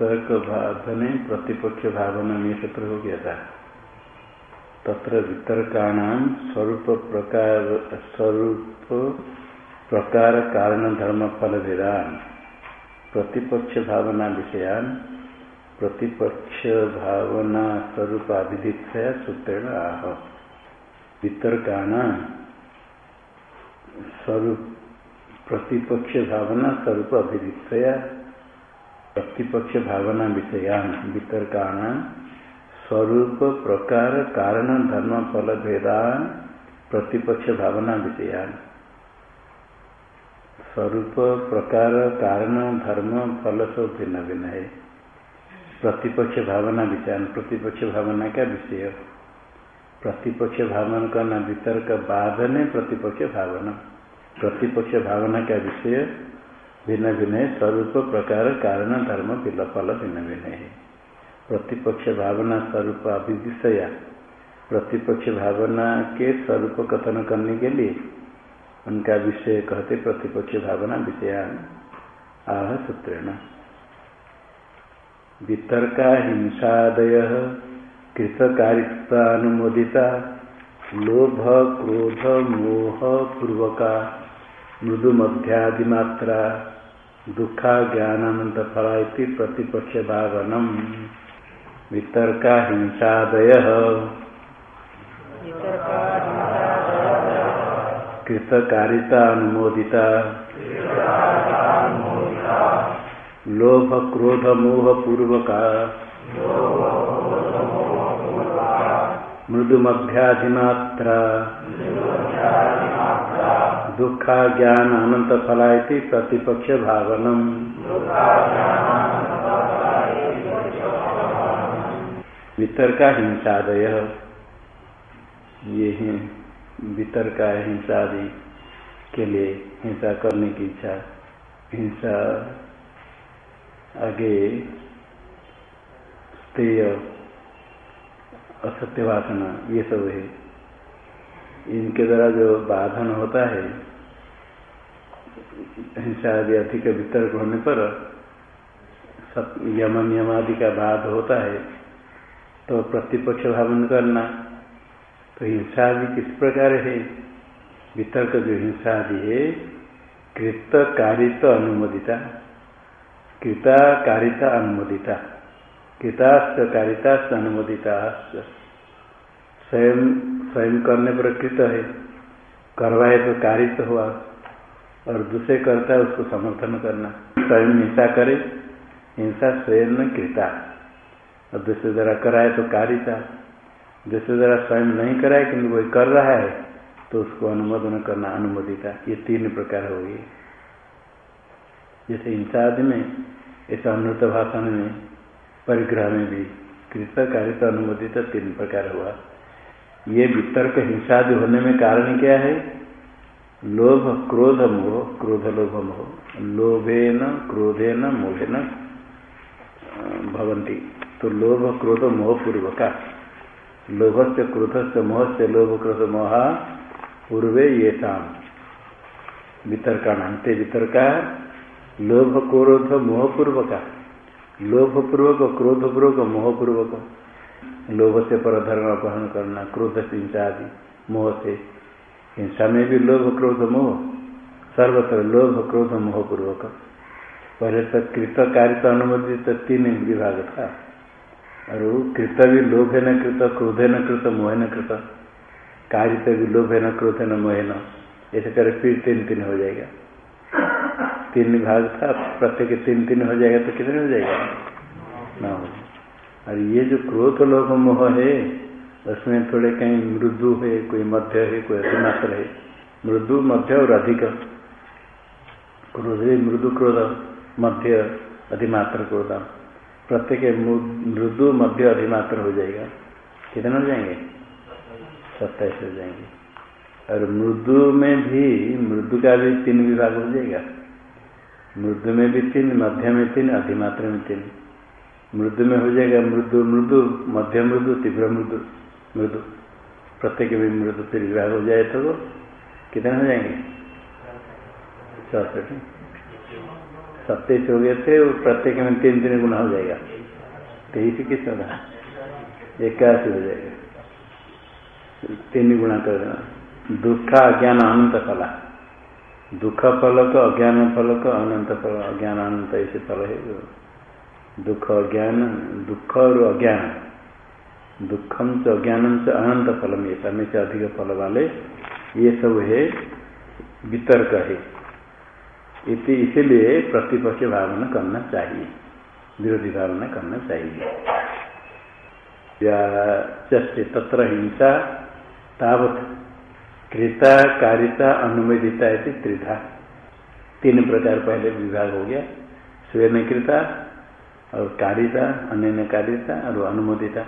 तर्क भावने प्रतिपक्ष भावना में सूत्र हो गया था। तत्र वितर्काणाम स्वरूप प्रकार स्वरूप प्रकार कारण धर्म फल भेदान प्रतिपक्ष भावना विषयान, प्रतिपक्ष भावना स्वरूप अभिदिक्षया सूत्रेण आह। वितर्काणा स्वरूप, प्रतिपक्ष भावना स्वरूप अभिदिक्षया प्रतिपक्ष भावना विषयान वितर्काण स्वरूप, प्रकार, कारण, धर्म, फल, भेदान, प्रतिपक्ष भावना विषयान। स्वरूप, प्रकार, कारण, धर्म, फल, सब भिन्न भिन्न है। प्रतिपक्ष भावना विचार प्रतिपक्ष भावना का विषय। प्रतिपक्ष भावना करना वितर्क बाधन है प्रतिपक्ष भावना। प्रतिपक्ष भावना का विषय भिन्न भिन्न है स्वरूप प्रकार कारण धर्म फल भिन्न भिन्न है प्रतिपक्ष भावना स्वरूप अभिदिशया। प्रतिपक्ष भावना के स्वरूप कथन करने के लिए उनका विषय कहते प्रतिपक्ष भावना विषया। आह, सूत्रेण। वितर्का हिंसादय कृतकारितानुमोदिता लोभ, क्रोध, मोह पूर्वका मृदु मध्यादिमात्रा दुखा ज्ञानानंद फला प्रतिपक्ष वितर्का हिंसादय कृतकारिता अनुमोदिता लोभ क्रोध मोह पूर्वका मृदु मध्याधिमात्रा दुखा ज्ञान अनंत फला प्रतिपक्ष भावनम वितर्का हिंसादय ये हैं वितर्का हिंसा आदि के लिए हिंसा करने की इच्छा। हिंसा आगे स्त्रीय असत्य वासना, ये सब है। इनके द्वारा जो बाधन होता है हिंसा आदि अधिक वितर्क होने पर यम नियम आदि का बाध होता है तो प्रतिपक्ष भावन करना तो हिंसा आदि किस प्रकार है? वितर्क जो हिंसा आदि है कृत कारित अनुमोदिता कृता कारिता अनुमोदिता कृतास्त कारिता अनुमोदिता स्वयं स्वयं करने पर कृत है, करवाए तो कारित हुआ। और दूसरे करता है उसको समर्थन करना। स्वयं हिंसा करे, हिंसा स्वयं न कृता। और दूसरे द्वारा कराए तो कारिता। दूसरे द्वारा स्वयं नहीं कराए, किंतु वही कर रहा है तो उसको अनुमोदन करना अनुमोदिता। ये तीन प्रकार हो गए। जैसे हिंसा आदि में, ऐसा अनृत भाषण में, परिग्रह में भी कृत, कारित, अनुमोदित तीन प्रकार हुआ। ये वितर्क हिंसा आदि होने में कारण क्या है? लोभ क्रोध मोह क्रोध लोभ मोह लोभे न क्रोधे न मोहे न भवंती तो लोभ, क्रोध, मोह पूर्वका। लोभ से क्रोध से मोह से लोभ, क्रोध, मोहा पूर्वे ये शाम वितर्का नामते वितर्का, लोभ, क्रोध, मोह पूर्वका। लोभ पूर्वक, क्रोध पूर्वक, मोह पूर्वक। लोभ से पर धर्म अपहरण करना क्रोध से आदि मोह से हिंसा में भी लोभ क्रोध मोह, सर्वत्र लोभ क्रोध मोह पूर्वक पहले तो कृत कार्य अनुमोदित तीन विभाग था। और कृत भी लोभ है न कृत, क्रोध है न कृत, मोह न कृत। कार्य तो भी लोभ है न क्रोध है न मोह न। ऐसे करे फिर तीन तीन हो जाएगा। तीन विभाग था, प्रत्येक तीन तीन हो जाएगा तो कितने हो जाएगा? न। हो और ये जो क्रोध लोभ मोह है उसमें थोड़े कहीं मृदु है, कोई मध्य है, कोई अधिमात्र है। मृदु मध्य और अधिक। क्रोध है मृदु क्रोध, मध्य अधिमात्र क्रोध। प्रत्येक मृदु मध्य अधिमात्र हो जाएगा। कितने हो जाएँगे? सत्ताईस हो जाएँगे। और मृदु में भी, मृदु का भी तीन विभाग हो जाएगा। मृदु में भी तीन, मध्य में तीन अधिमात्र में तीन। मृदु में हो जाएगा मृदु मृदु, मध्य मृदु, तीव्र मृदु। मृदु। प्रत्येक भी मृदु विभाग हो जाए तो कितने हो जाएँगे? चौसठ। सत्ताईस हो गए थे, वो प्रत्येक में तीन तीन गुना हो जाएगा। तेईस किस होगा इक्यासी हो जाएगा। तीन गुना कर देना। दुख, अज्ञान, अनंत फला। दुख फल का अज्ञान फल का अनंत फल। अज्ञान, अनंत ऐसे फल है। दुख, अज्ञान, दुख और अज्ञान। दुखम से अज्ञानम से अनंत फलम ये समय से अधिक फल वाले, ये सब है वितर्क है। इसीलिए प्रतिपक्ष भावना करना चाहिए, विरोधी भावना करना चाहिए। चस्ते तत्र हिंसा, तावत कृता, कारिता, अनुमोदिता त्रिधा। तीन प्रकार, पहले विभाग हो गया स्वयं कृता और कारिता, अन्य कारिता, और अनुमोदिता।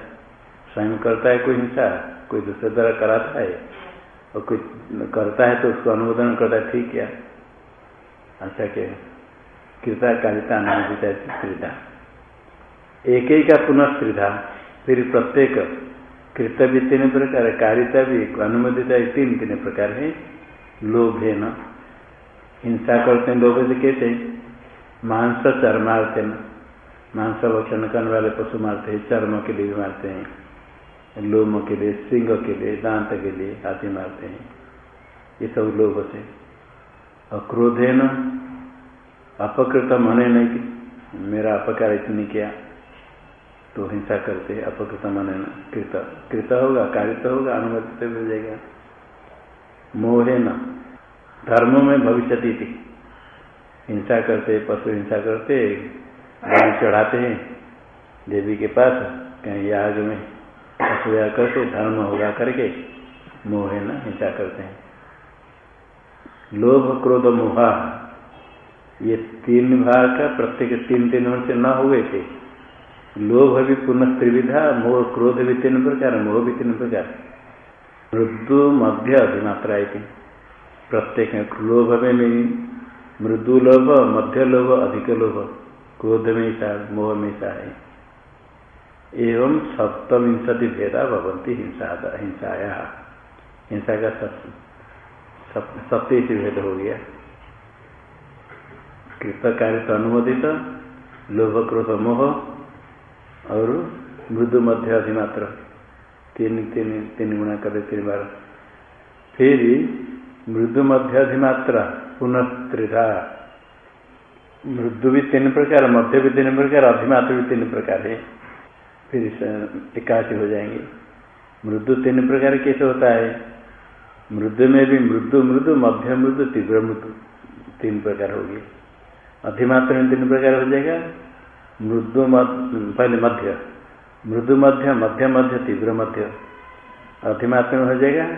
स्वयं करता है कोई हिंसा, कोई दूसरे द्वारा कराता है, और कोई करता है तो उसको अनुमोदन करता है, ठीक है। अच्छा क्या कृता कारिता अनुमोदिता त्रिधा। एक ही का पुनः त्रिधा, फिर प्रत्येक कृत भी तीन प्रकार है कारिता भी अनुमोदिता तीन तीन प्रकार है। लोभ है न। हिंसा करते हैं, लोभ से कैसे मांस चरमारते न मांस भक्षण करने वाले पशु मारते हैं, चर्म के लिए भी मारते हैं। लोम के लिए सिंह के लिए, दांत के लिए आदि मारते हैं। ये सब लोभ से। और क्रोध है न? अपकृत मने नहीं कि मेरा अपकार इतनी किया। तो हिंसा करते, अपकृत मन कृत कृत होगा, कारित होगा, अनुमति तो मिल जाएगा। मोहे न? धर्म में भविष्य थी हिंसा करते, पशु हिंसा करते चढ़ाते हैं। देवी के पास, कहीं याग में। पशु या करते धर्म होगा करके, मोहे न, हिंसा करते हैं। लोभ, क्रोध, मोहा, ये तीन भाग का प्रत्येक तीन तीन से न हुए थे। लोभ भी पुनः त्रिविधा मोह, क्रोध भी तीन प्रकार, मोह भी तीन प्रकार। मृदु, मध्य अधिमात्रा थी प्रत्येक लोभ में नहीं मृदु लोभ, मध्य लोभ, अधिक लोभ। क्रोध में सा मोह में सा है। एवं सप्तविंशति भेदा भवंती हिंसा हिंसाया। हिंसा का सत्तीस भेद हो गया। कृत कार्य अनुमोदित लोभ क्रोध मोह और मृदु मध्य अधिमात्र तीन तीन तीन गुणा करे तीन बार। फिर मृदु मध्य अधिमात्रा पुनः त्रिधा। मृदु भी तीन प्रकार, मध्य भी तीन प्रकार, अधिमात्र भी तीन प्रकार है। फिर एकाशी हो जाएँगे। मृदु तीन प्रकार कैसे होता है? मृदु में भी मृदु मृदु, मध्य मृदु, तीव्र मृदु तीन प्रकार होगी। अधिमात्र में तीन प्रकार हो जाएगा। मृदु पहले मध्य। मृदु मध्य मध्य मध्य, तीव्र मध्य। अधिमात्र में हो जाएगा।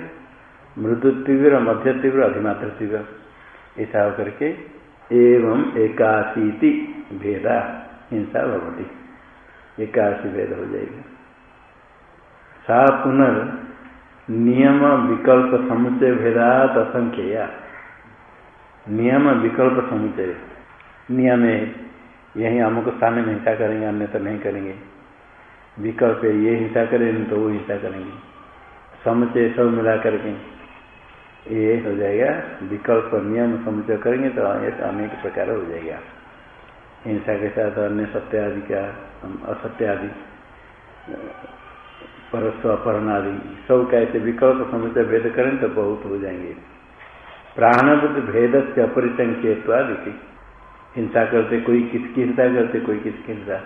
मृदु तीव्र, मध्य तीव्र अधिमात्र तीव्र। ऐसा होकर के एवं एकाशीति भेदा, हिंसा भवती। एकाशी भेद हो जाएगा। सा पुनर् नियम विकल्प समुचय भेदात असंख्य नियम विकल्प समुचय नियम है यही अमुक स्थान में हिंसा करेंगे, अन्य तो नहीं करेंगे। विकल्प ये हिंसा करेंगे तो वो हिंसा करेंगे। समुचय सब मिला करके ये हो जाएगा। विकल्प नियम समुचय करेंगे तो अनेक प्रकार हो जाएगा। हिंसा के साथ अन्य सत्य आदि का असत्य आदि, परस्व, अपहरण आदि, सब का ऐसे विकल्प समुचय भेद करें तो बहुत हो जाएँगे। प्राणबुद्ध भेद से अपरिसंख्यवादी हिंसा करते कोई किसकी हिंसा करते, कोई किसकी हिंसा।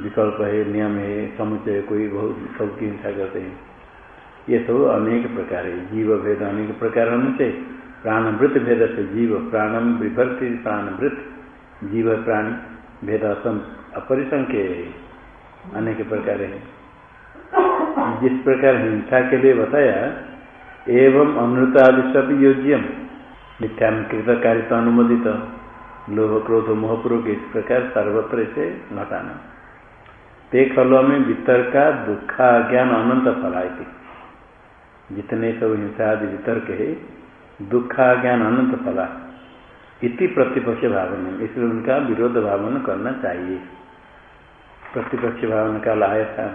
विकल्प है, नियम है समुचय कोई बहुत सबकी हिंसा करते हैं। ये सब अनेक प्रकार है, जीव भेद अनेक प्रकार होने से प्राणवृत भेद से जीव प्राणम विभक्ति प्राणवृत जीव प्राणी भेद अपरिसंख्य अनेक प्रकार है। जिस प्रकार हिंसा के लिए बताया, एवं अमृतादि सब योज्यम। मिथ्याकृत कार्य अनुमोदित। लोभ क्रोध मोहपूर्वक इस प्रकार सर्वत्र से घटाना ते खलों में वितर्क, दुखा ज्ञान अनंत फलायती जितने सब हिंसा आदि वितर्क है, दुखा ज्ञान अनंत फला इति प्रतिपक्ष भावना। इसलिए उनका विरोध भावना करना चाहिए। प्रतिपक्ष भावना का लाया था।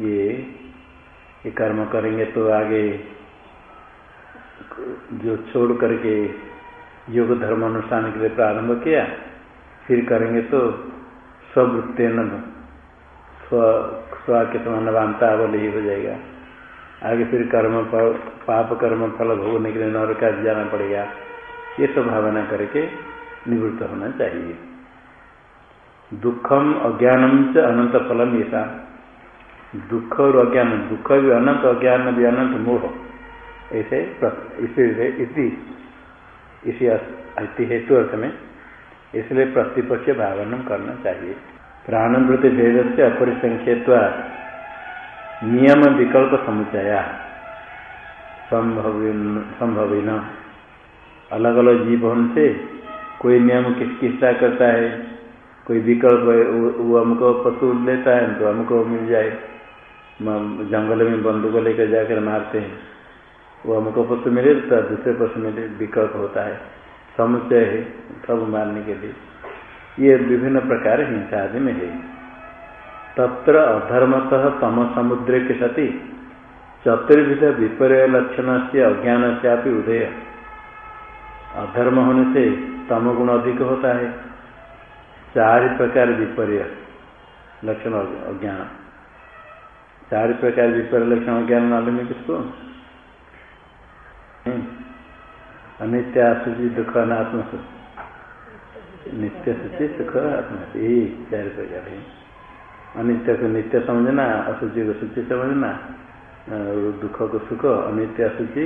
ये ये कर्म करेंगे तो आगे जो छोड़ करके योग धर्म अनुष्ठान के लिए प्रारंभ किया, फिर करेंगे तो स्ववृत्तेन स्व स्व के समान बांधता ही हो जाएगा। आगे फिर कर्म पाप कर्म फल भोगने के लिए नरक जाना पड़ेगा। ये सब भावना करके निवृत्त होना चाहिए। दुखम अज्ञानम च अनंत फलम ऐसा दुख और अज्ञान, दुख भी अनंत, अज्ञान भी अनंत, मोह। ऐसे इसी इसी हेतु अर्थ में इसलिए प्रतिपक्ष भावना करना चाहिए। प्राणवृत्ति भेद से अपरिसंख्यत्वा नियम विकल्प समुचया संभविन। अलग अलग जीव होने से कोई नियम किस किसका करता है, कोई विकल्प वो हमको पशु लेता है तो हमको मिल जाए। जंगल में बंदूक लेकर जाकर मारते हैं, वो हमको पशु मिले तो दूसरे पशु मिले विकल्प होता है। समुचय है सब मारने के लिए। ये विभिन्न प्रकार हिंसा आदि में है। तत्र अधर्मतः तम समुद्र के सती। चतुर्विध विपर्य लक्षण से अज्ञान से उदय। अधर्म होने से तम गुण अधिक होता है। चार प्रकार विपर्य लक्षण अज्ञान। चार प्रकार विपर्य लक्षण अज्ञान मालूम है किसको? अनित्य असुचि दुख अनात्म नित्य सुचि सुख आत्मा यही चार प्रकार है। अनित्य को नित्य समझना असुचि को सुचि समझना दुख को सुख, अनित्य असुचि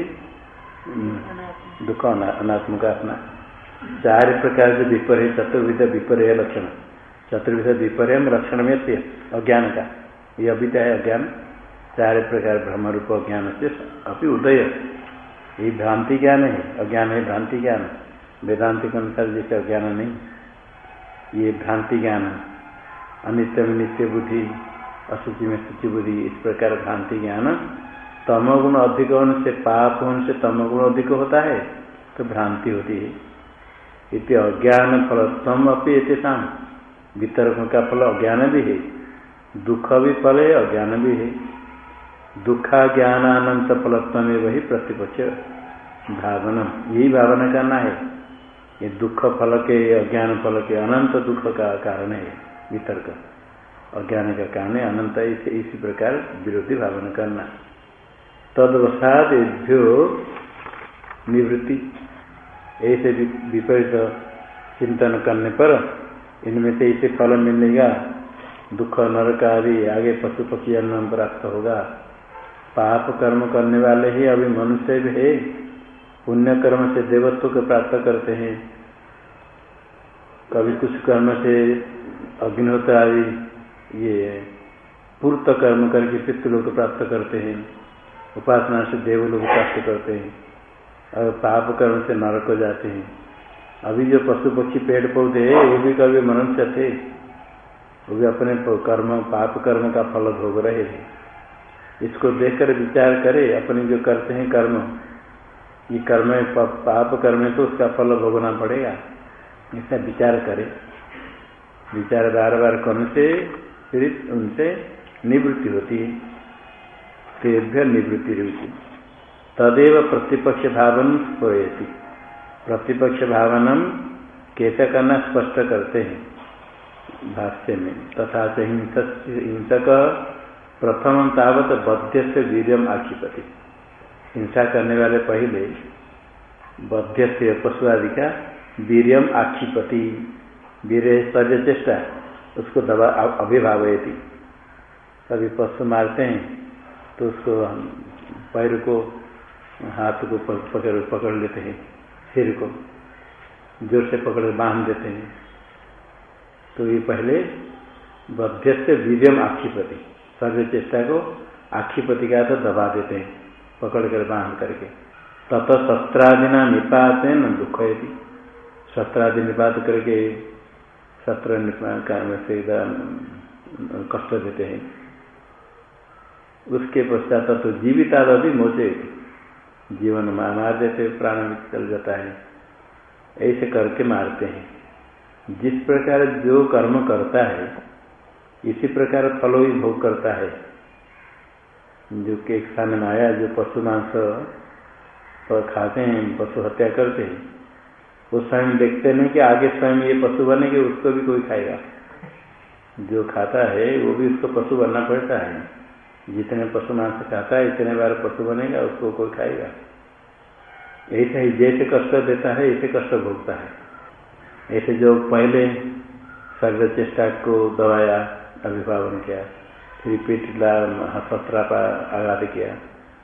दुख अनात्म का अपना चार प्रकार के विपर्य चतुर्विध विपर्य लक्षण। चतुर्विध विपर्य लक्षण में अज्ञान का। ये अविद्या है अज्ञान। चार प्रकार ब्रह्म रूप अज्ञान से अभी उदय। ये भ्रांति ज्ञान है, अज्ञान है भ्रांति ज्ञान। वेदांति के अनुसार जैसे अज्ञान नहीं। ये भ्रांति ज्ञान। अनित्य में नित्य बुद्धि अशुचि में शुचि बुद्धि, इस प्रकार भ्रांति ज्ञान। तमगुण अधिक होने से पाप होने से तमगुण अधिक होता है तो भ्रांति होती है। इति अज्ञान फलत्म अपनी इतना वितर्क का फल अज्ञान भी है। दुख भी फल है, अज्ञान भी है। दुखा ज्ञान अनंत फलत्व वही प्रतिपक्ष भावना यही भावना करना है। ये दुख फल के अज्ञान फल के अनंत दुख का कारण है वितर्क। अज्ञान का कारण है अनंत इसे प्रकार विरोधी भावना करना। तदवसाद निवृत्ति। ऐसे विपरीत चिंतन करने पर इनमें से इसे फल मिलेगा, दुख, नरक आदि, आगे पशु पक्षी अन्न प्राप्त होगा। पाप कर्म करने वाले ही अभी मनुष्य भी है, पुण्य कर्म से देवत्व को प्राप्त करते हैं। कभी कुछ कर्म से अग्निहोत्र आदि, ये पूर्त कर्म करके पितृलोक प्राप्त करते हैं। उपासना से देवलोक प्राप्त करते हैं और पाप कर्म से नरक हो जाते हैं। अभी जो पशु पक्षी, पेड़ पौधे है, वो भी कभी मनुष्य थे। वो भी अपने कर्म, पाप कर्म का फल भोग रहे हैं। इसको देखकर विचार करे, अपने जो करते हैं कर्म, ये कर्म पाप कर्म तो उसका फल भोगना पड़ेगा। ऐसा विचार करे। विचार बार बार करने से, फिर उनसे निवृत्ति होती है। तेभ्य निवृत्ति होती तदेव प्रतिपक्ष भावन होती प्रतिपक्ष भावना कैसे करना स्पष्ट करते हैं, भाष्य में। तथा से हिंसक प्रथम तावत बद्य से वीरम आक्षिपति। हिंसा करने वाले पहले बद्य से पशु आदि का वीरियम आक्षिपति। वीर चेष्टा, उसको दबा अभिभावयती। कभी पशु मारते हैं। तो उसको पैर को, हाथ को पकड़ पकड़ लेते हैं, सिर को। ज़ोर से पकड़ बाँध देते हैं। तो ये पहले बद्य से वीरम आखिपति सर्व चेष्टा को आखिपति का तो दबा देते हैं, पकड़ कर बाँध करके। तत सत्रादिना निपात है न दुख यदि सत्रादि निपात करके सत्र निपात से कष्ट देते हैं। उसके पश्चात तो जीविता भी मोचे। जीवन मार देते प्राण चल जाता है। ऐसे करके मारते हैं। जिस प्रकार जो कर्म करता है, इसी प्रकार फलो ही भोग करता है। जो के स्थान में आया, जो पशु मांस खाते हैं, पशु हत्या करते हैं, वो स्वयं देखते नहीं कि आगे स्वयं ये पशु बनेंगे, उसको भी कोई खाएगा। जो खाता है, वो भी उसको पशु बनना पड़ता है। जितने पशु मांस खाता है, इतने बार पशु बनेगा, उसको कोई खाएगा। ऐसे ही जैसे कष्ट देता है, ऐसे कष्ट भोगता है। ऐसे जो पहले सर्व चेष्टा को दबाया, अभिभावन किया, फिर शस्त्रा का आघात किया,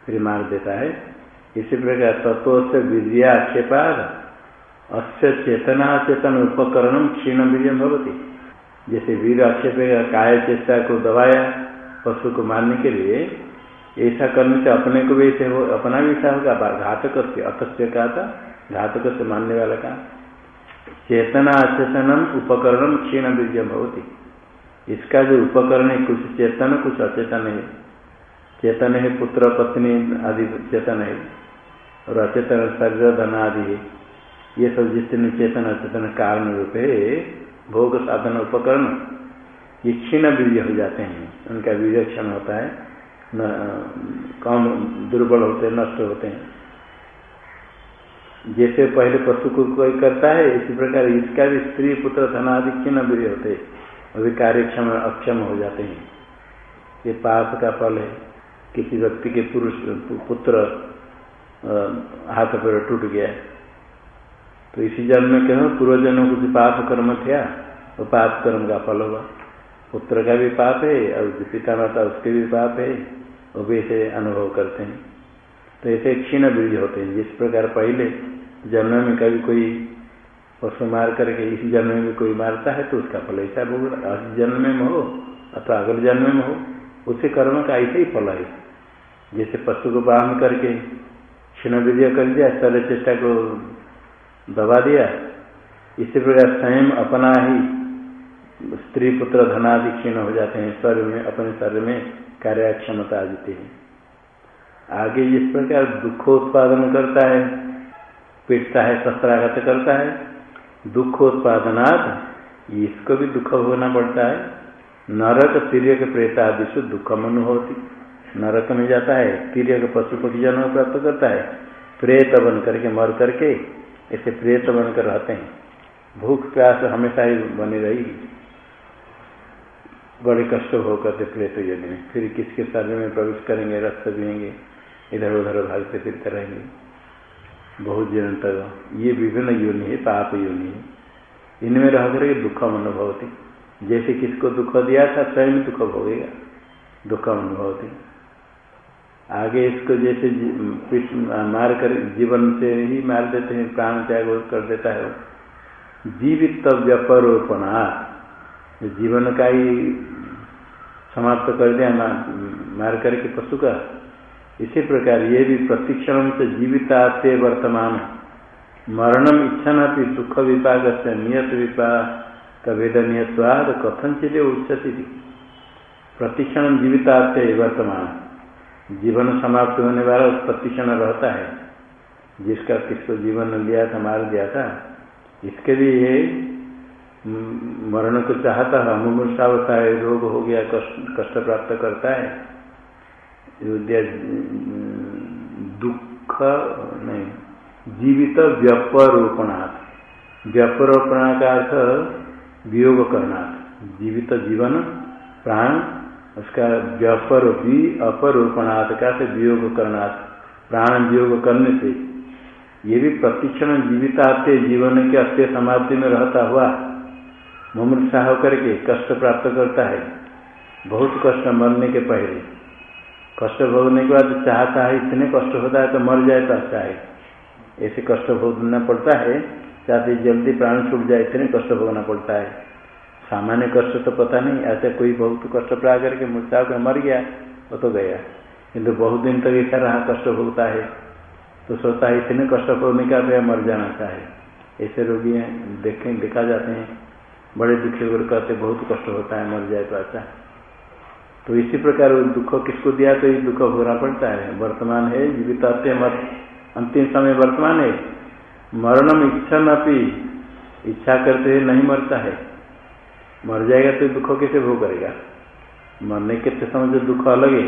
फिर मार देता है, इसी प्रकार तत्व से विद्या आक्षेपाद अस्य चेतना चेतन उपकरण क्षीण वीर भवती। जैसे वीर आक्षेप काय चेष्टा को दबाया पशु को मारने के लिए ऐसा करने से अपने को भी ऐसे हो, अपना भी ऐसा होगा घातक से अतस्य कहा था, घातक से मानने वाला का चेतना अचेतनम उपकरण क्षीण बीज भवती। इसका जो उपकरण है, कुछ चेतन, कुछ अचेतन है। चेतन है पुत्र, पत्नी आदि चेतन है, और अचेतन शरीर, धन आदि है। ये सब जितने चेतन अचेतन कारण रूप है, भोग साधन उपकरण। ये क्षीण बीज हो जाते हैं। उनका बीज क्षण होता है। न, कम दुर्बल होते नष्ट होते हैं। जैसे पहले पशु को कोई करता है, इसी प्रकार इसका भी स्त्री, पुत्र, धनादि क्षीण बीज होते अभी कार्यक्षम अक्षम हो जाते हैं। ये पाप का फल है। किसी व्यक्ति के पुरुष, पुत्र हाथ पैर टूट गया। तो इसी जन्म में कहो पूर्व जन्म कुछ पाप कर्म किया वो पाप कर्म का फल होगा। पुत्र का भी पाप है और पिता माता उसके भी पाप है, वो भी ऐसे अनुभव करते हैं। तो ऐसे क्षीण बीज होते हैं। जिस प्रकार पहले जन्म में कभी कोई पशु मार करके इसी जन्म में कोई मारता है तो उसका फल ऐसा भोग जन्म में हो अथवा अगले जन्म में हो उसे कर्म का ऐसे ही फल है जैसे पशु को बाँध करके क्षीण बीज कर दिया सर्व चेष्टा को दबा दिया, इसी प्रकार स्वयं अपना ही स्त्री पुत्र धनादि क्षीण हो जाते हैं, शरीर में, अपने शरीर में कार्यक्षमता आ जाती है। आगे जिस प्रकार दुख उत्पादन करता है, पीटता है, शस्त्राघात करता है दुख उत्पादनात् इसको भी दुख होना पड़ता है। नरक तिरक प्रेत आदि से दुख मनु होती नरक में जाता है तिरक पशु पक्षी जन्म प्राप्त करता है। प्रेत बन करके, मर करके, ऐसे प्रेत बनकर रहते हैं। भूख, प्यास हमेशा ही बनी रही बड़े कष्ट हो करते प्रेत यदि में फिर किसके शरीर में प्रवेश करेंगे रक्त पियेंगे इधर उधर भागते फिरते रहेंगे। बहुत दिन तक। ये विभिन्न योनि है, पाप योनि है। इनमें रह करके दुख अनुभवती। जैसे किसको दुख दिया था, स्वयं दुख भोगेगा। दुख अनुभवती। आगे इसको जैसे मार कर जीवन से ही मार देते हैं, प्राण त्याग कर देता है। जीवित व्यपरोपणा जीवन का ही समाप्त कर दिया, मार करके पशु का। इसी प्रकार ये भी प्रतिक्षण से जीवित आते वर्तमान। मरणम इच्छा भी दुख विपाक से नियत विपाक का वेदनीयवाद कथन चलिए उच्चती प्रतिक्षण जीवित आते वर्तमान। जीवन समाप्त होने वाला उस प्रतिक्षण रहता है। जिसका किसको जीवन लिया था, मार दिया था, इसके ये मरण को चाहता है मुमूर्षा होता है, रोग हो गया, कष्ट प्राप्त करता है। दुख नहीं, जीवित व्यपरोपणार्थ व्यपरोपणा का अर्थ वियोग करना जीवित जीवन, प्राण, उसका व्यापर भी अपरोपणार्थ का से वियोग करनाथ प्राण वियोग करने से ये भी प्रतिक्षण जीवित जीवन के अत्य समाप्ति में रहता हुआ मुमृषा होकर के कष्ट प्राप्त करता है। बहुत कष्ट मरने के पहले। कष्ट भोगने के बाद चाहता है, इतने कष्ट होता है तो मर जाए तो अच्छा है। ऐसे कष्ट भोगना पड़ता है चाहते जल्दी प्राण छूट जाए, इतने कष्ट भोगना पड़ता है। सामान्य कष्ट तो पता नहीं, ऐसा कोई बहुत कष्ट प्रा करके मूर्छा कर मर गया, वो तो गया। किंतु बहुत दिन तक ऐसा रहा, कष्ट भोगता है तो सोचता है, इतने कष्ट भोगने का मर जाना चाहे ऐसे रोगी देखें, देखा जाते हैं बड़े दुखी होकर कहते, बहुत कष्ट होता है, मर जाए तो अच्छा तो इसी प्रकार दुख, किसको दिया तो ये दुख भोगना पड़ता है। वर्तमान है, जीवित मत अंतिम समय वर्तमान है। मरणम इच्छा न इच्छा करते हुए नहीं मरता है। मर जाएगा तो दुख कैसे भोग करेगा? मरने के समय जो दुख अलग है,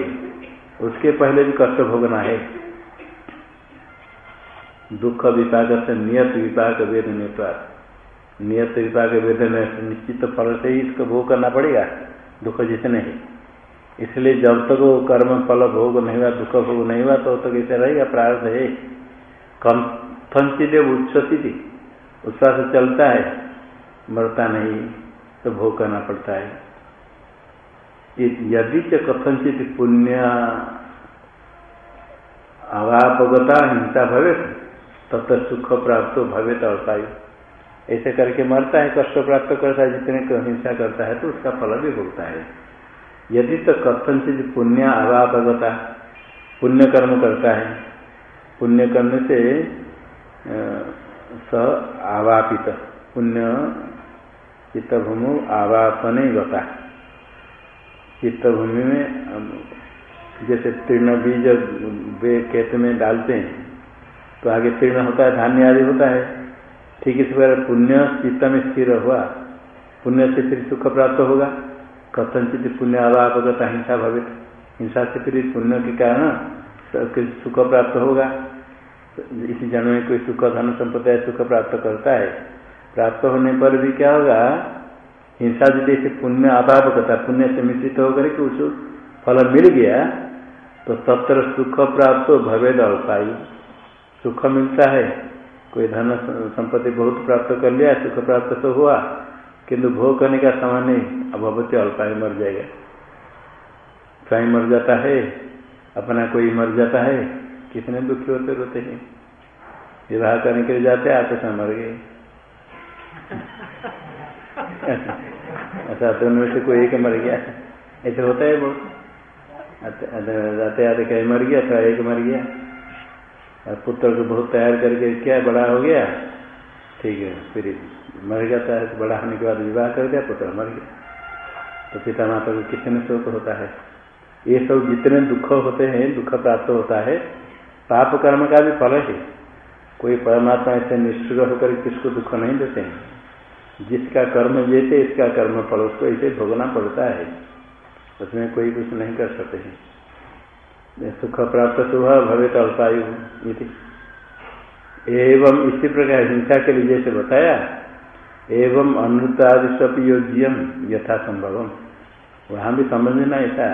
उसके पहले भी कष्ट भोगना है। दुख विपाक से नियत विपाक वेद निपात नियत विपाक वेद में निश्चित फल से ही इसको भोग करना पड़ेगा, दुख जितने ही। इसलिए जब तक वो कर्म फल भोग नहीं हुआ, दुख भोग नहीं हुआ तो तक ऐसे रहेगा प्रार्थ है। कंचित उच्छति थी उत्साह से चलता है, मरता नहीं तो भोग करना पड़ता है। यदि च कथनचित पुण्य अवापगता हिंसा भवे तब सुख प्राप्त भवे तो अवसायु। ऐसे करके मरता है, कष्ट प्राप्त करता है, जितने हिंसा करता है तो उसका फल भी भोगता है। यदि तो कथनचित पुण्य अवापगता पुण्य कर्म करता है पुण्य करने से स आवापित, पुण्य चित्तभूमि आवापन आवापने गता। चित्तभूमि में जैसे तीर्ण बीज खेत में डालते हैं तो आगे तीर्ण होता है, धान्य आदि होता है ठीक इस प्रकार पुण्य चित्त में स्थिर हुआ। पुण्य से फिर सुख प्राप्त होगा। कथनचित पुण्य अभावगत हिंसा भवित। हिंसा से फिर पुण्य के कारण सुख प्राप्त होगा। इस जन्म में कोई सुख, धन संपदा सुख प्राप्त करता है, प्राप्त होने पर भी क्या होगा? हिंसा यदि से पुण्य अभाव करता पुण्य से मिश्रित होकर के उस फल मिल गया तो तत्र सुख प्राप्त भवेद अल्पायु। सुख मिलता है। कोई धन संपत्ति बहुत प्राप्त कर लिया, सुख प्राप्त तो हुआ, किंतु भोग करने का समय नहीं अभवती अल्पायु मर जाएगा। स्वयं मर जाता है, अपना कोई मर जाता है, कितने दुखी होते रोते हैं। विवाह करने के लिए जाते आते समय मर गए। अच्छा दोनों में से कोई एक मर गया। ऐसे होता है बहुत। जाते आते कहीं मर गया था एक मर गया। और पुत्र को बहुत तैयार करके क्या बड़ा हो गया? ठीक है, फिर मर जाता है बड़ा होने के बाद विवाह कर दिया, पुत्र मर गया। तो पिता माता को कितने शोक होता है। ये सब जितने दुख होते हैं, दुख प्राप्त होता है, पाप कर्म का भी फल है। कोई परमात्मा ऐसे निष्ठुर होकर किसको दुख नहीं देते हैं। जिसका कर्म जैसे इसका कर्म फल उसको ऐसे भोगना पड़ता है। उसमें कोई कुछ नहीं कर सकते हैं। सुख प्राप्त सुबह भवे तो अल्पायु एवं इसी प्रकार हिंसा के लिए जैसे बताया, एवं अनृतादि सब योज्यम यथा संभवम वहाँ भी समझना ऐसा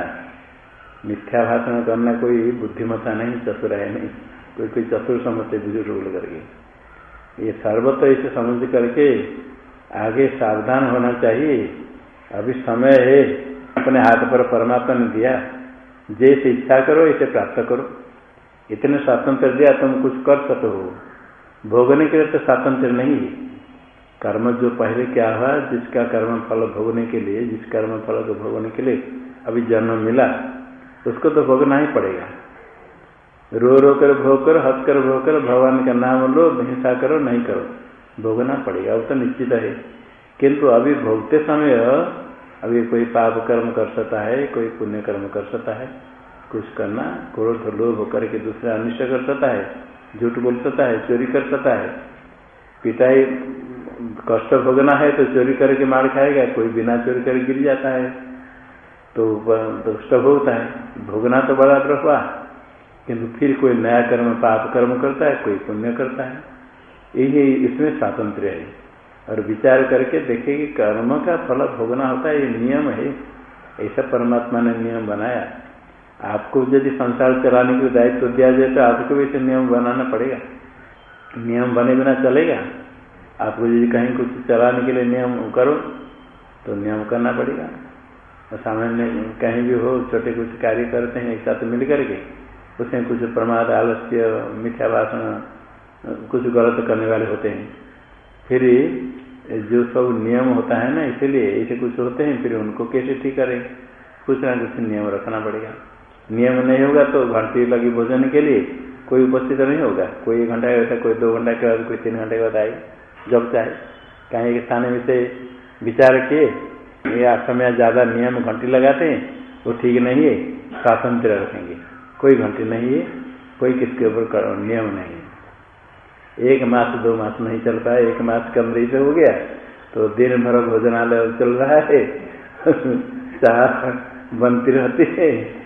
मिथ्या भाषण करना कोई बुद्धिमता नहीं, चतुर है नहीं। कोई कोई चतुर समझते बुज़ुर्ग करके। ये सर्वत्र इसे समझ करके आगे सावधान होना चाहिए। अभी समय है, अपने हाथ पर परमात्मा ने दिया। जैसे इच्छा करो इसे प्राप्त करो। इतने स्वातंत्र दिया, तुम कुछ कर सकते हो। भोगने के लिए तो स्वातंत्र नहीं है। कर्म जो पहले क्या हुआ, जिसका कर्म फल भोगने के लिए, जिस कर्म फल को भोगने के लिए अभी जन्म मिला, उसको तो भोगना ही पड़ेगा। रो रो कर भोग कर, हंस कर भोग कर, भगवान का नाम लो, हिंसा करो, नहीं करो। भोगना पड़ेगा, वो तो निश्चित है। किंतु अभी भोगते समय अभी कोई पाप कर्म कर सकता है, कोई पुण्य कर्म कर सकता है। कुछ करना क्रोध लोभ करके दूसरा अनिष्ट कर सकता है, झूठ बोल सकता है, चोरी कर सकता है। पिता ही कष्ट भोगना है तो चोरी करके मार खाएगा, कोई बिना चोरी कर गिर जाता है। तो दुष्ट भोगता है। भोगना तो बड़ा हुआ किंतु फिर कोई नया कर्म, पाप कर्म करता है, कोई पुण्य करता है। यही इसमें स्वातंत्र है। और विचार करके देखे कि कर्म का फल भोगना होता है, ये नियम है। ऐसा परमात्मा ने नियम बनाया। आपको यदि संसार चलाने के दायित्व दिया जाए तो आपको भी इसे नियम बनाना पड़ेगा। नियम बने बिना चलेगा। आपको यदि कहीं कुछ चलाने के लिए नियम करो तो नियम करना पड़ेगा। और सामान्य कहीं भी हो, छोटे कुछ कार्य करते हैं, एक साथ मिल करके, उसमें कुछ प्रमाद, आलस्य, मिथ्या भाषण कुछ गलत करने वाले होते हैं। फिर जो सब नियम होता है ना, इसलिए ऐसे कुछ होते हैं, फिर उनको कैसे ठीक करें? कुछ ना कुछ नियम रखना पड़ेगा। नियम नहीं होगा तो घंटी लगी भोजन के लिए कोई उपस्थित नहीं होगा। कोई एक घंटा का कोई दो घंटा के बाद, कोई तीन घंटे के बाद आए, जब चाहे। कहीं के स्थान में से विचार किए, या समय ज़्यादा नियम घंटी लगाते हैं, वो ठीक नहीं है स्वातंत्र रखेंगे। कोई घंटी नहीं है, कोई किसके ऊपर नियम नहीं है। एक मास, दो मास नहीं चल पाया, एक मास कमरे से हो गया। तो दिन भर भोजनालय चल रहा है। चाह बनती रहती है।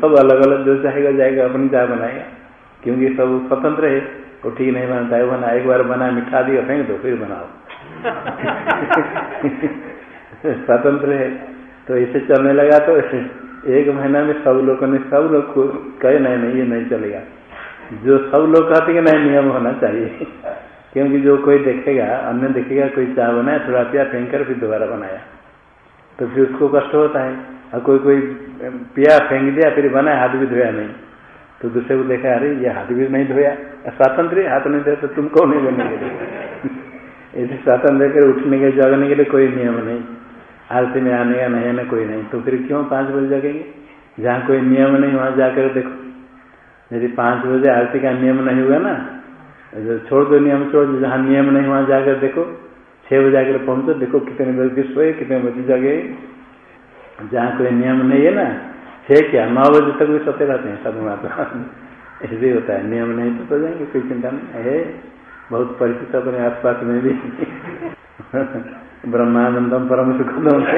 सब अलग अलग जो चाहेगा, जाएगा, अपनी चाह बनाएगा? क्योंकि सब स्वतंत्र है। वो ठीक नहीं बनता है बना एक बार बना, मिठा दिया, फेंक दो, फिर बनाओ। स्वतंत्र है। तो इसे चलने लगा तो एक महीना में सब लोगों ने, सब लोग कहे, नहीं नहीं, ये नहीं चलेगा। जो सब लोग कहते हैं नहीं, नियम होना चाहिए। क्योंकि जो कोई देखेगा, अन्य देखेगा, कोई चाय बनाया थोड़ा पिया फेंक कर फिर दोबारा बनाया। तो फिर उसको कष्ट होता है। और कोई कोई पिया फेंक दिया, फिर बनाया, हाथ भी धोया नहीं। तो दूसरे को देखा, अरे, ये हाथ भी नहीं धोया। स्वातंत्र हाथ नहीं धोया तो तुम कौन नहीं बनेंगे ऐसे स्वातंत्र कर उठने के, जगने के लिए कोई नियम नहीं। आरती में आने का नहीं आने, कोई नहीं। तो फिर क्यों पाँच बजे जगेंगे? जहाँ कोई नियम नहीं, वहाँ जाकर देखो। यदि पाँच बजे आरती का नियम नहीं हुआ ना जो छोड़ दो नियम छोड़ दो जहाँ नियम नहीं वहाँ जाकर देखो। छह बजे आकर पहुंचो देखो कितने बजे किस सोए कितने बजे जगे। जहाँ कोई नियम नहीं है ना छह क्या नौ बजे तक भी सोते रहते हैं सब माता ऐसे होता है नियम नहीं तो सो जाएँगे कोई चिंता नहीं। है बहुत परिचित अपने आस पास में भी। ब्रह्मानंदम परम सुखदम।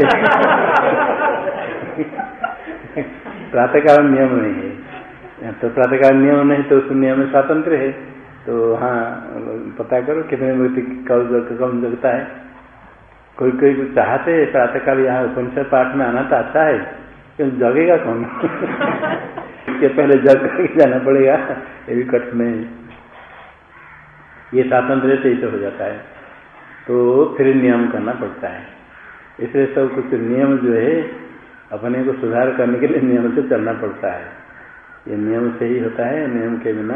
प्रातःकाल नियम नहीं है। तो प्रातःकाल नियम नहीं तो उस नियम में स्वातंत्र है। तो हाँ पता करो कितने व्यक्ति कल कम जगता है। कोई कोई चाहते है, प्रातःकाल यहाँ उपनिषद पाठ में आना तो अच्छा है क्यों जगेगा कौन? इसके पहले जग करके जाना पड़ेगा, ये भी कठिन है। ये स्वातंत्र से ही तो हो जाता है। तो फिर नियम करना पड़ता है। इसलिए सब कुछ नियम जो है, अपने को सुधार करने के लिए नियम से चलना पड़ता है। ये नियम से ही होता है, नियम के बिना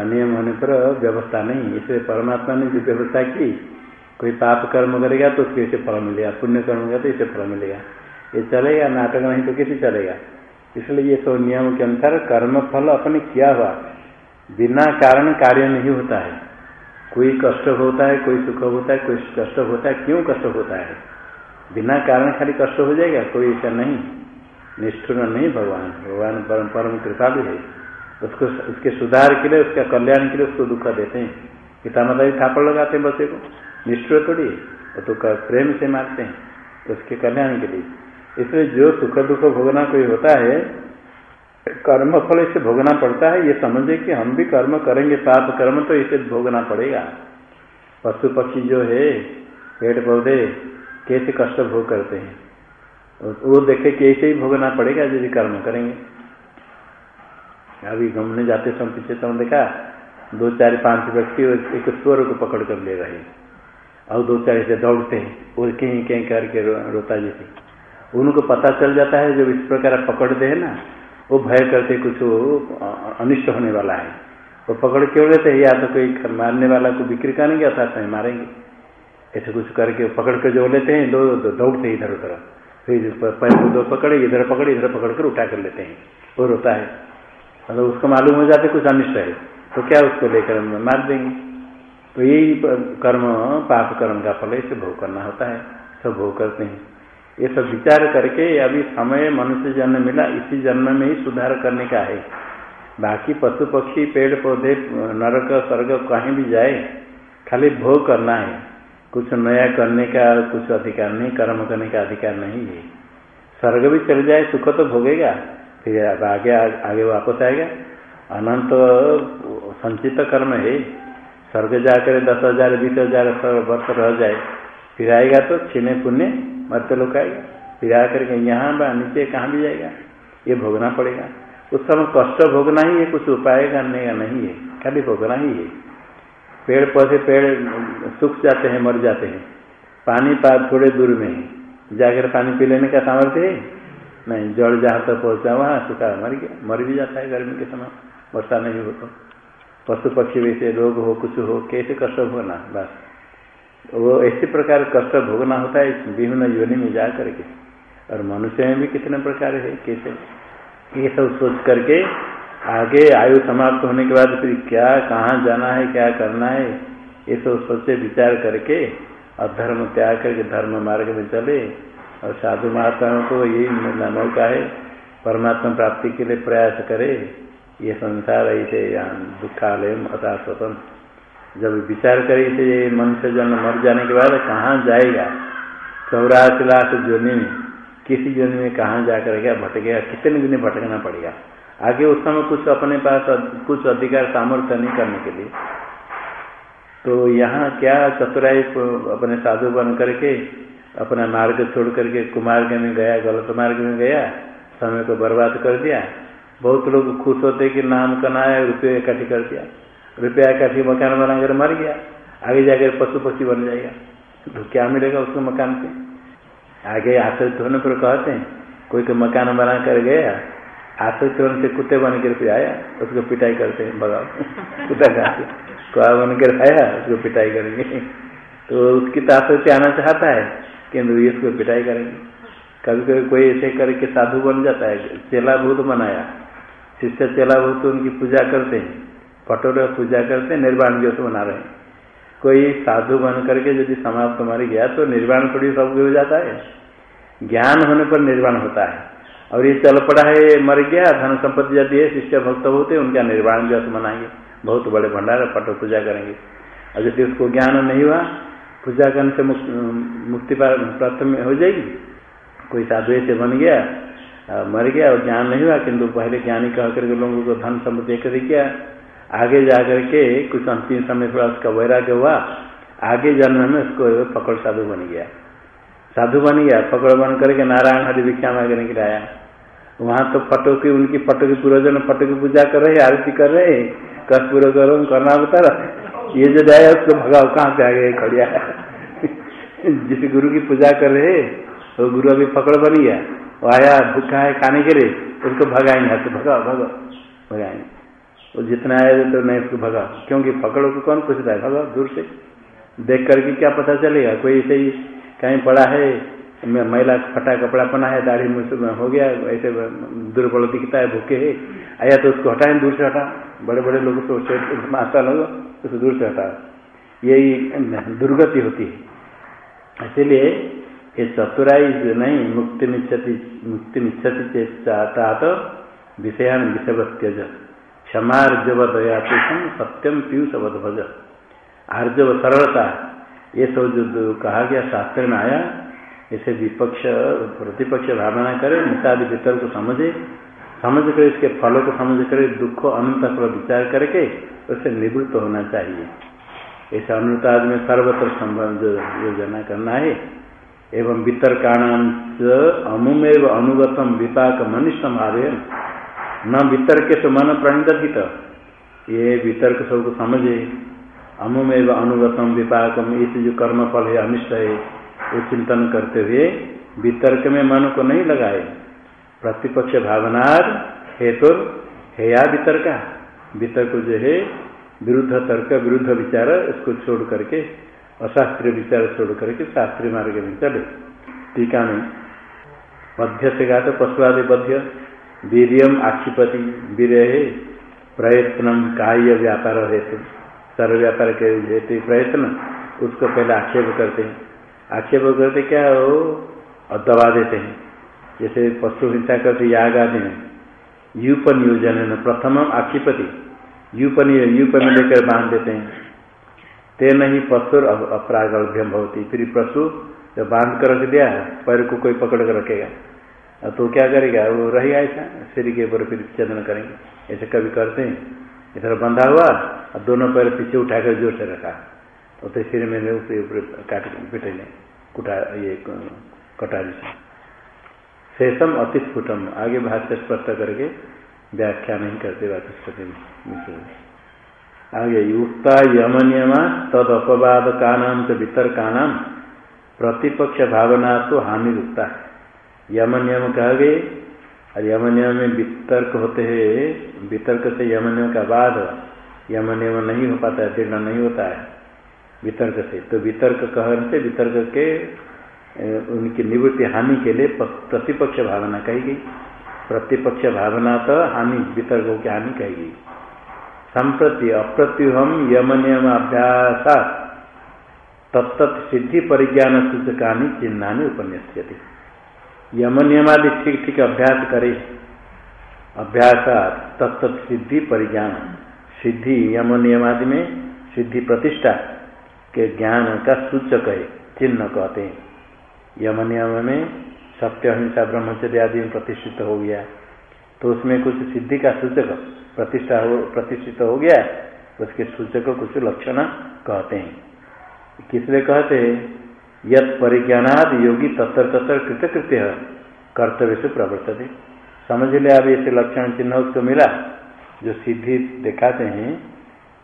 अनियम होने पर व्यवस्था नहीं। इसलिए परमात्मा ने जो व्यवस्था की। कोई पाप कर्म करेगा तो उसके इसे फल मिलेगा, पुण्य कर्म करेगा तो इसे फल मिलेगा। ये चलेगा, नाटक नहीं तो कैसे चलेगा? इसलिए ये सब नियम के अनुसार कर्म फल अपने किया हुआ। बिना कारण कार्य नहीं होता है। कोई कष्ट होता है, कोई सुख होता है, कोई कष्ट होता है, क्यों कष्ट होता है? बिना कारण खाली कष्ट हो जाएगा, कोई ऐसा नहीं। निष्ठुर नहीं भगवान भगवान परम परम कृपा भी है। उसको उसके सुधार के लिए, उसका कल्याण के लिए उसको दुख देते हैं। पिता माता भी थापड़ लगाते हैं बच्चे को। निष्ठुर थोड़ी वो तो प्रेम से मारते हैं। उसके कल्याण के लिए। इसलिए जो सुख दुख भोगना कोई होता है कर्म फल इसे भोगना पड़ता है। ये समझे कि हम भी कर्म करेंगे, पाप कर्म तो इसे भोगना पड़ेगा। पशु पक्षी जो है, पेड़ पौधे, कैसे कष्ट भोग करते हैं। वो देखे कि ऐसे ही भोगना पड़ेगा यदि कर्म करेंगे। अभी घूमने जाते समय पीछे तो देखा दो चार पाँच व्यक्ति एक स्वर को पकड़ कर ले रहे और दो चार ऐसे दौड़ते हैं और कहीं कहीं करके रो, रोता जैसे। उनको पता चल जाता है जब इस प्रकार पकड़ते हैं ना वो भय करते कुछ अनिष्ट होने वाला है। वो पकड़ क्यों लेते हैं? या तो कोई मारने वाला को बिक्री करेंगे अर्थात मारेंगे? ऐसे कुछ करके पकड़ कर जो लेते हैं दो दौड़ते इधर उधर फिर पैर को दो पकड़े, इधर पकड़े, इधर पकड़ कर उठा कर लेते हैं। वो रोता है। मतलब उसको मालूम हो जाते कुछ अनिष्ट है। तो क्या उसको लेकर मार देंगे? तो यही कर्म, पाप कर्म का फल इसे भोग करना होता है। सब भोग करते हैं। ये सब विचार करके अभी समय मनुष्य जन्म मिला, इसी जन्म में ही सुधार करने का है। बाकी पशु पक्षी, पेड़ पौधे, नरक, स्वर्ग कहीं भी जाए, खाली भोग करना है। कुछ नया करने का, कुछ अधिकार नहीं, कर्म करने का अधिकार नहीं है। स्वर्ग भी चल जाए, सुख तो भोगेगा, फिर आगे आगे वापस आएगा। अनंत संचित कर्म है। स्वर्ग जाकर दस हज़ार, बीस हज़ार वर्ष रह जाए, फिर आएगा तो छीने पुण्य मरते लोग आएगा। फिर आकर के यहाँ नीचे कहाँ भी जाएगा, ये भोगना पड़ेगा। उस समय कष्ट भोगना ही है, कुछ उपाय करने का नहीं है, खाली भोगना ही है। पेड़ पौधे, पेड़ सूख जाते हैं, मर जाते हैं। पानी पा, थोड़े दूर में जाकर पानी पी लेने का सामर्थ्य है? नहीं जड़ जहाँ तक पहुँचा वहाँ सूखा मर गया, मर भी जाता है गर्मी के समय। वर्षा नहीं हो तो। पशु पक्षी वैसे रोग हो, कुछ हो, कैसे कष्ट भोगना, बस। वो ऐसे प्रकार कष्ट भोगना होता है, विभिन्न योनि में जा करके। और मनुष्य में भी कितने प्रकार है, कैसे? ये सब सोच करके आगे आयु समाप्त होने के बाद फिर क्या, कहाँ जाना है, क्या करना है, ये सब सोचे विचार करके अधर्म त्याग करके धर्म मार्ग में चले और साधु महात्माओं को यही मौका है, परमात्मा प्राप्ति के लिए प्रयास करे। ये संसार ऐसे दुखालय स्वतन जब विचार करे, इसे मनुष्य जन्म मर जाने के बाद कहाँ जाएगा? चौरासी लाख जोनी में, किसी जोनी में कहाँ जाकर भटकेगा? कितने दिन भटकना पड़ेगा? आगे उस समय कुछ अपने पास कुछ अधिकार सामर्थ्य नहीं करने के लिए। तो यहाँ क्या चतुराई अपने साधु बन करके, अपना मार्ग छोड़ करके कुमार्ग में गया, गलत मार्ग में गया, समय को बर्बाद कर दिया। बहुत लोग खुश होते कि नाम कनाया रुपये इकट्ठी कर दिया। रुपया इकट्ठी मकान बनाकर मर गया। आगे जाकर पशु पक्षी बन जाएगा। तो क्या मिलेगा उसको मकान से आगे आश्रित होने पर कहते हैं, कोई को मकान बना कर गया होने से कुत्ते बन कर फिर आया, उसको पिटाई करते हैं, भगाओ। कुत्ता खाते कुआ बन कर आया उसको पिटाई करेंगे। तो उसकी तो आश्रित आना चाहता है किन्तु उसको पिटाई करेंगे। कभी कभी कोई ऐसे करके साधु बन जाता है चेला भूत बनाया। शिष्य चेला भूत उनकी पूजा करते हैं पटोरे पूजा करते हैं, निर्वाण दिवस बना रहे हैं। कोई साधु बन करके यदि समाप्त मर गया तो निर्वाण थोड़ी सब हो जाता है। ज्ञान होने पर निर्वाण होता है। और ये चल पड़ा है मर गया, धन संपत्ति जाती है शिष्य भक्त होते, उनका निर्वाण दिवस मनाएँगे। बहुत बड़े भंडार पटो पूजा करेंगे। और यदि उसको ज्ञान नहीं हुआ, पूजा करने से मुक्ति प्राप्त हो जाएगी। कोई साधु ऐसे बन गया मर गया और ज्ञान नहीं हुआ, किंतु पहले ज्ञानी कह करके लोगों को धन संपत्ति एक किया आगे जाकर के कुछ अंतिम समय थोड़ा उसका वैराग्य हुआ। आगे जन्म में उसको पकड़ साधु बन गया। साधु बन गया पकड़ बन करके नारायण हरि भिक्षा मांगने के लिए आया वहाँ तो फटो की उनकी फटो की पूर्वजन फटो की पूजा कर रहे आरती कर रहे कस पूरा करो करना बता रहा ये जो जाए उसको भगाओ, कहाँ से आ गए खड़िया? जिस गुरु की पूजा कर रहे वो गुरु अभी पकड़ बन गया वो आया भूखा है खाने के लिए, उसको भगाएँगे तो भगाओ भगाओ, भगाएँगे। वो जितना आया तो नहीं, उसको भगा क्योंकि पकड़ो को कौन पूछता है? भगा दूर से। देख करके क्या पता चलेगा, कोई ऐसे ही कहीं पड़ा है महिला फटा कपड़ा पहना है, दाढ़ी में हो गया, ऐसे दुर्बल दिखता है, भूखे है, आया तो उसको हटाए, दूर से हटा। बड़े बड़े लोग तो माता लोग उसको दूर से हटा। यही दुर्गति होती है। इसीलिए ये चतुराई नहीं, मुक्ति निश्चति मुक्ति निश्चति चाहता तो विषयान विषय त्यज क्षमार्जव दया सत्यम पीयूष अवध भज आर्जव सरलता। ये सब जो कहा गया शास्त्र में आया, इसे विपक्ष, प्रतिपक्ष भावना करे निषादि वितर को समझे, समझ कर इसके फलों को समझ कर, दुख अनंत फल विचार करके उसे निवृत्त होना चाहिए। ऐसे अनुताद में सर्वत्र संबंध योजना करना है, एवं वितर्काणाम अमुमेव अनुगतम विपाक मनुष्य भावे न वितर्क तो मन प्रणित ये वितर्क सबको समझे। अमुमेव अनुगतम विपाकम इस जो कर्म फल है अनिष्ट है वो चिंतन करते हुए वितर्क में मन को नहीं लगाए। प्रतिपक्ष भावनार हेतु हेया वितर्का। वितर्क जो है, विरुद्ध तर्क, विरुद्ध विचार, इसको छोड़ करके, अशास्त्रीय विचार छोड़ करके, शास्त्रीय मार्ग में चले। टीका में मध्य से गा तो पशुआदि बध्य वीरियम आक्षिपति वीर प्रयत्न कार्य व्यापार हेतु। सर्व व्यापार के हेतु प्रयत्न, उसको पहले आक्षेप करते हैं। आक्षेप करते क्या हो? और दबा देते हैं। जैसे पशु हिंसा करते याग आदि में यूपन योजन प्रथम आक्षिपति। यूपन यूप में लेकर बाँध देते हैं। तेन ही पशु अपरागभ्यम होती फिर पशु जब बाँध कर रख दिया, पैर को कोई पकड़ कर रखेगा। तो क्या करेगा? वो रहेगा ऐसा सिर के ऊपर फिर चंदन करेंगे। ऐसे कभी करते हैं। इधर बंधा हुआ और दोनों पैर पीछे उठाकर ज़ोर से रखा तो, तो सिर में उसके ऊपर काट पिटे कुटा ये कटारी से। शेषम अति स्फुटम आगे भाष्य स्पष्ट करके व्याख्या नहीं करते आगे युक्ता यम नियमा तद अपवाद का नाम तो वितर्का नाम प्रतिपक्ष भावना तो हानि रुकता है। यम नियम कहा गए और यम नियम में वितर्क होते हैं। वितर्क से यम नियम का बाद यम नियम नहीं हो पाता है तीर्ण नहीं होता है। वितर्क से। तो वितर्क कहने से वितर्क के उनकी निवृत्ति हानि के लिए प्रतिपक्ष भावना कही गई। प्रतिपक्ष भावना तो हानि, वितर्कों की हानि कही गई। संप्रति अप्रत्युहम यम नियम अभ्यास तत्त सिद्धि परिज्ञान सूचका चिन्ह उपन्यास यम नियमादि ठीक ठीक अभ्यास करे। अभ्यास तत्त सिद्धि परिज्ञान। सिद्धि यम नियमादि में सिद्धि प्रतिष्ठा के ज्ञान का सूचक है, चिन्ह कहते हैं। यम नियम में सत्य, अहिंसा, ब्रह्मचर्य आदि में प्रतिष्ठित हो गया। तो उसमें कुछ सिद्धि का सूचक प्रतिष्ठा हो, प्रतिष्ठित हो गया, उसके सूचक कुछ लक्षण कहते हैं। किसलिए कहते हैं? यद परिज्ञानाद योगी तत्तर तत्तर कृतकृत्य कर्तव्य से प्रवर्तते। समझ लिया अभी ऐसे लक्षण चिन्ह उसको मिला, जो सिद्धि दिखाते हैं,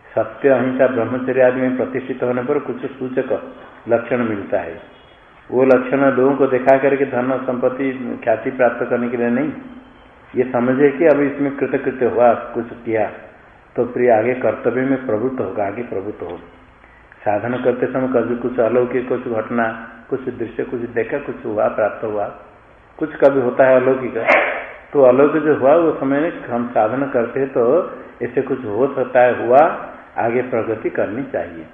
सत्य अहिंसा ब्रह्मचर्य आदि में प्रतिष्ठित होने पर कुछ सूचक लक्षण मिलता है। वो लक्षण लोगों को दिखा करके धन संपत्ति ख्याति प्राप्त करने के लिए नहीं। ये समझे कि अभी इसमें कृतकृत्य हुआ, कुछ किया तो फिर आगे कर्तव्य में प्रभुत्व होगा, आगे प्रभुत्व होगा। साधन करते समय कभी कुछ अलौकिक, कुछ घटना, कुछ दृश्य, कुछ देखा, कुछ हुआ, प्राप्त हुआ। कुछ कभी होता है अलौकिक। तो अलौकिक जो हुआ, वो समय हम साधन करते हैं तो ऐसे कुछ हो सकता है, हुआ, आगे प्रगति करनी चाहिए।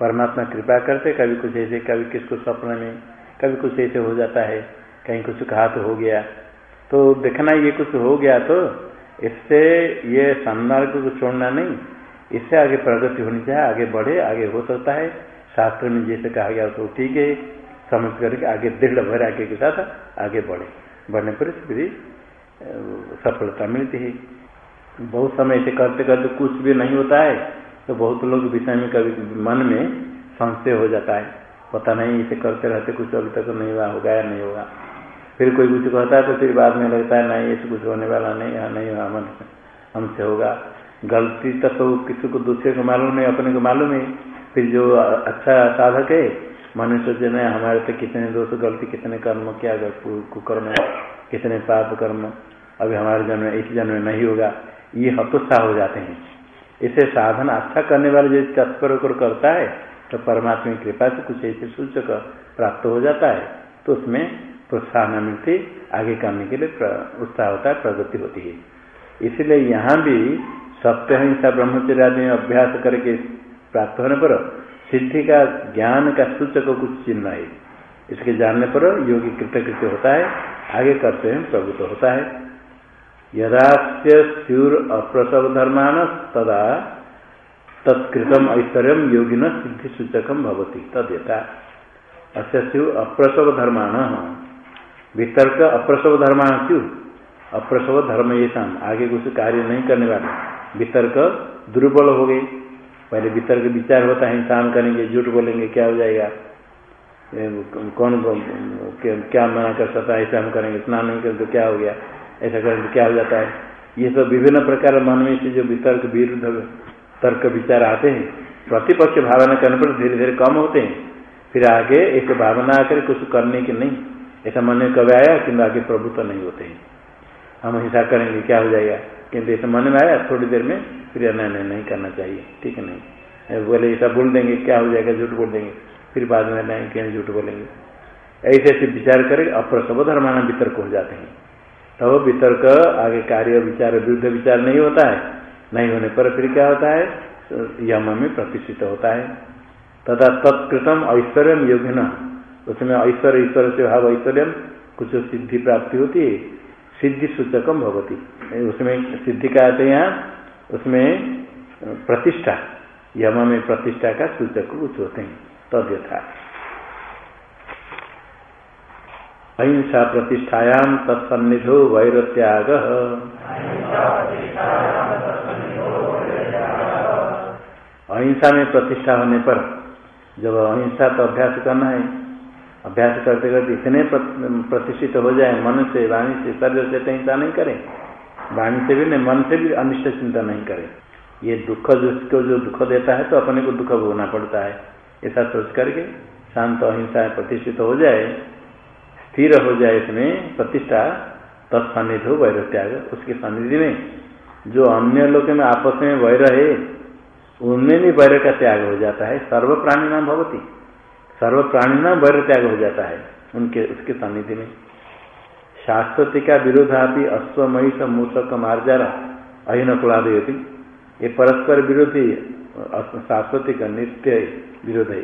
परमात्मा कृपा करते, कभी कुछ ऐसे, कभी किसको सपने में, कभी कुछ ऐसे हो जाता है, कहीं कुछ कहा तो हो गया। तो देखना ये कुछ हो गया तो इससे ये सन्मार्ग को छोड़ना नहीं इससे आगे प्रगति होनी चाहिए, आगे बढ़े, आगे हो सकता है। शास्त्र में जैसे कहा गया तो ठीक है, समझ करके आगे दृढ़ भर आगे के साथ आगे बढ़े। बढ़ने पर फिर सफलता मिलती है। बहुत समय ऐसे करते करते कुछ भी नहीं होता है तो बहुत लोग विषय में कभी मन में संशय हो जाता है। पता नहीं, इसे करते रहते कुछ अभी तक नहीं हुआ होगा या नहीं होगा। फिर कोई कुछ कहता है तो फिर बाद में लगता है, नहीं, ऐसे कुछ होने वाला नहीं यहाँ नहीं हुआ मन हमसे होगा। गलती तो, तो किसी को दूसरे को मालूम नहीं अपने को मालूम है फिर जो अच्छा साधक है मनुष्य जन हमारे तो कितने दोष गलती कितने कर्म क्या कुकर्म कितने पाप कर्म अभी हमारे जन्म इस जन्म में नहीं होगा। ये हतोत्साह हो जाते हैं। इसे साधन अच्छा करने वाले जो तत्पर होकर करता है तो परमात्मा की कृपा से कुछ ऐसे सूचक प्राप्त हो जाता है तो उसमें प्रोत्साहन मिलती आगे करने के लिए उत्साह होता है प्रगति होती है। इसलिए यहाँ भी सत्य हिंसा ब्रह्मचर्य आदि में अभ्यास करके प्राप्त होने पर सिद्धि का ज्ञान का सूचक कुछ चिन्ह है इसके जानने पर योगी कृतकृत्य होता है, आगे करते हैं, प्रभुत्व होता है। यदास्य स्यूर अप्रसव धर्मान तदा तत्कृतम ऐश्वर्य योगिन सिद्धि सूचकम भवती तद यथा अप्रसव धर्मान वितर्क अप्रसव धर्मान क्यों? अप्रसव धर्म ये आगे कुछ कार्य नहीं करने वाले। वितर्क दुर्बल हो गए पहले वितर्क विचार होता है, इंसान करेंगे, झूठ बोलेंगे, क्या हो जाएगा? कौन क्या मना कर सकता है? ऐसा हम करेंगे। स्नान नहीं करेंगे तो क्या हो गया? ऐसा करें तो क्या हो जाता है? ये सब विभिन्न प्रकार मन में से जो वितर्क, विरुद्ध तर्क विचार आते हैं, प्रतिपक्ष भावना करने पर धीरे धीरे कम होते हैं। फिर आगे एक भावना आकर कुछ करने की नहीं। ऐसा मन में कभी आया किंतु आगे प्रभु तो नहीं होते हैं। हम हिंसा करेंगे, क्या हो जाएगा? किंतु ऐसा मन में आया, थोड़ी देर में फिर नहीं नहीं नहीं करना चाहिए। ठीक है नहीं? बोले ऐसा बोल देंगे, क्या हो जाएगा, झूठ बोल देंगे। फिर बाद में नहीं, कहीं झूठ बोलेंगे। ऐसे ऐसे विचार करें अप्रसव धर्माना वितर्क हो जाते हैं। तब तो वितर्क, आगे कार्य, विचार, विरुद्ध विचार नहीं होता है। नहीं होने पर फिर क्या होता है? यम में प्रतिष्ठित होता है। तथा तत्कृतम ऐश्वर्य योग्य न उसमें ऐश्वर्य, ईश्वर से भाव ऐश्वर्य कुछ सिद्धि प्राप्ति होती है। सिद्धि सूचकम भवती। उसमें सिद्धि का आते यहाँ, उसमें प्रतिष्ठा, यम में प्रतिष्ठा का सूचक कुछ होते हैं, तद यथा। अहिंसा प्रतिष्ठायाम तत्सन्निधो वैर त्याग अहिंसा में प्रतिष्ठा होने पर, जब अहिंसा तो अभ्यास करना है अभ्यास करते करते इतने प्रतिष्ठित हो जाए, मन से, वाणी से, शरीर से तो हिंसा नहीं करें। वाणी से भी नहीं, मन से भी अनिष्ट चिंता नहीं करें। ये दुख जिसको जो दुख देता है तो अपने को दुख भोगना पड़ता है। ऐसा सोच करके शांत अहिंसा प्रतिष्ठित हो जाए, स्थिर हो जाए इसमें प्रतिष्ठा तत्सानिधि हो वैर त्याग। उसके सानिधि में जो अन्य लोग में आपस में वैर है, उनमें भी वैर का त्याग हो जाता है। सर्व प्राणी नाम भवती। सर्व प्राणी नाम वैर त्याग हो जाता है, उनके, उसके सानिधि में। शाश्वती का विरोधापि अश्व महिष मूषक मार्जारा अहिन कुलादयती। ये परस्पर विरोधी शाश्वती का नित्य विरोध है।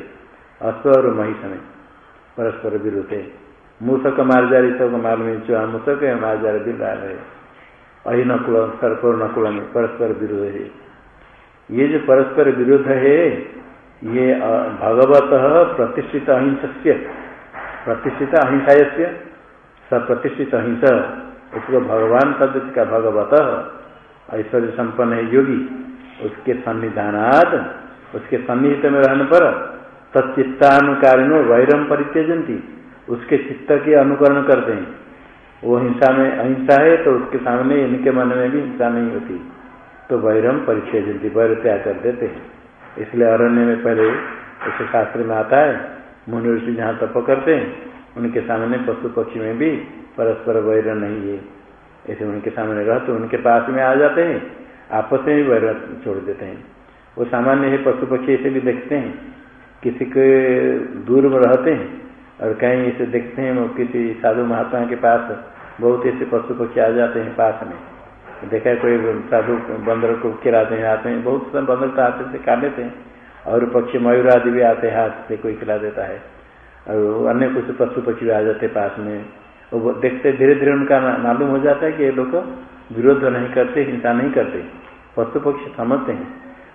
अश्व और महिष में परस्पर विरोध है। मूसक मार्जारी सबको मालूम है चुहा मूसक है, मार्जार ला रहे अहि नकुल सर्पर नकुल में परस्पर विरोध है। ये जो परस्पर विरोध है ये भगवत प्रतिष्ठित अहिंस्य प्रतिष्ठित अहिंसा से प्रतिष्ठित अहिंसा। उसको भगवान सदस्य का भगवत ऐश्वर्य संपन्न है योगी। उसके सन्निधानाद उसके सन्निहित में रहने पर तत्चित्तानुकारिणो वैरम परित्यजंती उसके चित्त के अनुकरण करते हैं। वो हिंसा में अहिंसा है तो उसके सामने इनके मन में भी हिंसा नहीं होती। तो वैरम परित्यजंती वैर त्याग कर देते हैं। इसलिए अरण्य में पहले ऐसे शास्त्र में आता है। मुनि ऋषि जहाँ तप करते हैं, उनके सामने पशु पक्षी में भी परस्पर वैर नहीं है। ऐसे उनके सामने रहते तो उनके पास में आ जाते हैं, आपस में भी वैर छोड़ देते हैं। वो सामान्य है, पशु पक्षी ऐसे भी देखते हैं, किसी के दूर में रहते हैं और कहीं ऐसे देखते हैं, वो किसी साधु महात्मा के पास, बहुत ऐसे पशु पक्षी आ जाते हैं पास में। देखा कोई साधु बंदर को खिलाते हैं आते हैं बहुत बंदर तो आते से खा लेते हैं, और पक्षी मयूर आदि भी आते हैं, हाथ से कोई खिला देता है। और अन्य कुछ पशु पक्षी भी आ जाते हैं पास में। वो देखते धीरे धीरे उनका मालूम हो जाता है कि ये लोग विरोध नहीं करते, हिंसा नहीं करते। पशु पक्षी समझते हैं।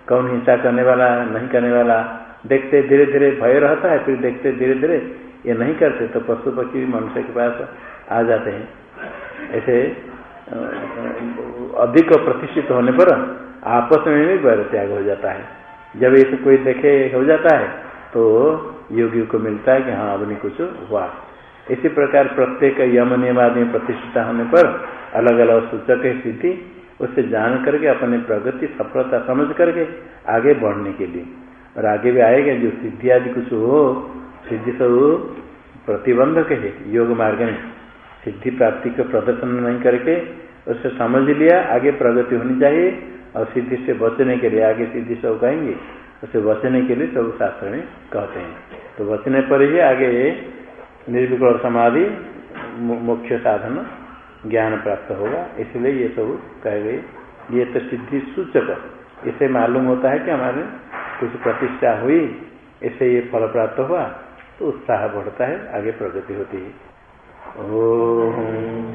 कौन हिंसा करने वाला, नहीं करने वाला, देखते धीरे धीरे भय रहता है, फिर देखते धीरे धीरे ये नहीं करते तो पशु पक्षी मनुष्य के पास आ जाते हैं। ऐसे अधिक प्रतिष्ठित होने पर आपस में भी वैर त्याग हो जाता है। जब ऐसे कोई देखे हो जाता है तो योगी को मिलता है कि हाँ अब नहीं कुछ हुआ। इसी प्रकार प्रत्येक यम नियम आदि प्रतिष्ठित होने पर अलग अलग सूचक है स्थिति, उससे जान करके, अपने प्रगति, सफलता समझ करके आगे बढ़ने के लिए। और आगे भी आएगा, जो सिद्धि आदि कुछ हो, सिद्धि सब प्रतिबंधक है, योग मार्ग में। सिद्धि प्राप्ति का प्रदर्शन नहीं करके उससे समझ लिया, आगे प्रगति होनी चाहिए और सिद्धि से बचने के लिए आगे सिद्धि सब कहेंगे। उससे बचने के लिए सब शास्त्र में कहते हैं। तो बचने पर ही आगे निर्विकल समाधि मुख्य साधन ज्ञान प्राप्त होगा। इसलिए ये सब कह गए। ये तो सिद्धि सूचक। इसे मालूम होता है कि हमारे कुछ प्रतिष्ठा हुई इससे ये फल प्राप्त हुआ तो उत्साह बढ़ता है, आगे प्रगति होती है। ओ